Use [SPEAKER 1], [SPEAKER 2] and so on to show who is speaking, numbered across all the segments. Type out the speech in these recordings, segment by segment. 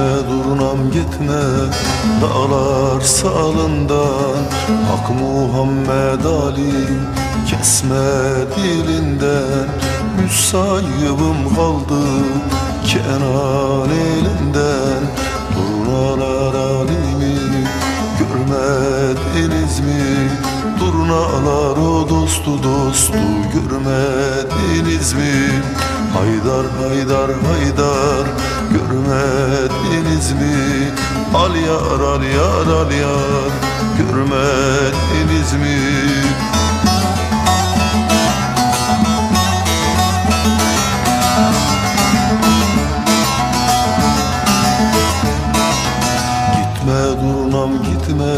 [SPEAKER 1] Gitme durnam gitme dağlar salından Hak Muhammed Ali kesme dilinden Müsayibim kaldı Kenan elinden Durnalar alimi görmediniz mi? Durnalar o dostu dostu görmediniz mi? Haydar haydar haydar görmediniz mi? Al yar al yar al yar görmediniz mi? Gitme durnam gitme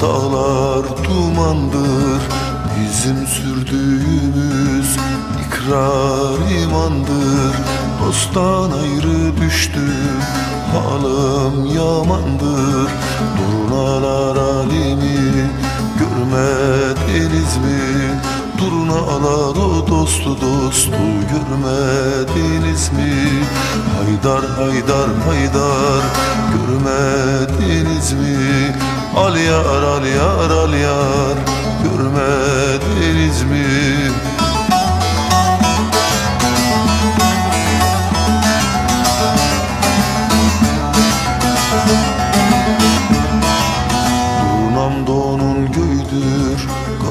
[SPEAKER 1] Dağlar dumandır Bizim sürdüğümüz ikrar imandır Dosttan ayrı düştüm Halim yamandır Durnalar alimi Görmediniz mi? Durnalar o dostu dostu Görmediniz mi? Haydar haydar haydar Görmediniz mi? Al yar al yar al yar Görmediniz mi?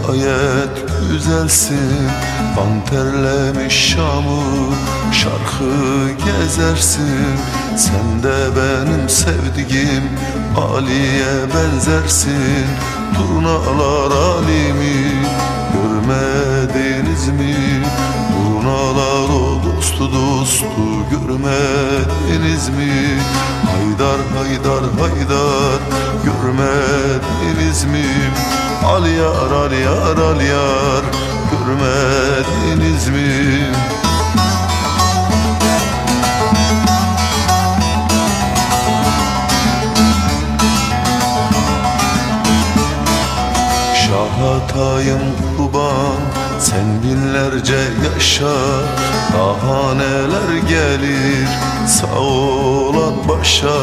[SPEAKER 1] Gayet güzelsin Kan terlemiş Şam'ı Şarkı gezersin Sen de benim sevdiğim Ali'ye benzersin Turnalar alimi Görmediniz mi? Turnalar o dostu dostu Görmediniz mi? Haydar haydar haydar Görmediniz mi? Al yar al yar al yar Görmediniz mi? Şahatayım kurban Sen binlerce yaşa Daha neler gelir Sağ olan başa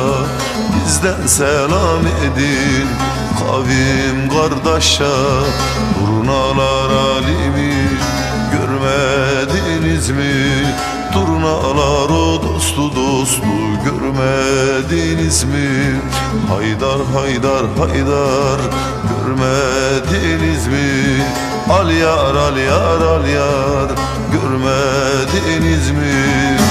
[SPEAKER 1] Bizden selam edin Kavim kardeşa Turnalar alimi Görmediniz mi? Turnalar o dostu dostu Görmediniz mi? Haydar haydar haydar Görmediniz mi? Al yar al yar al yar Görmediniz mi?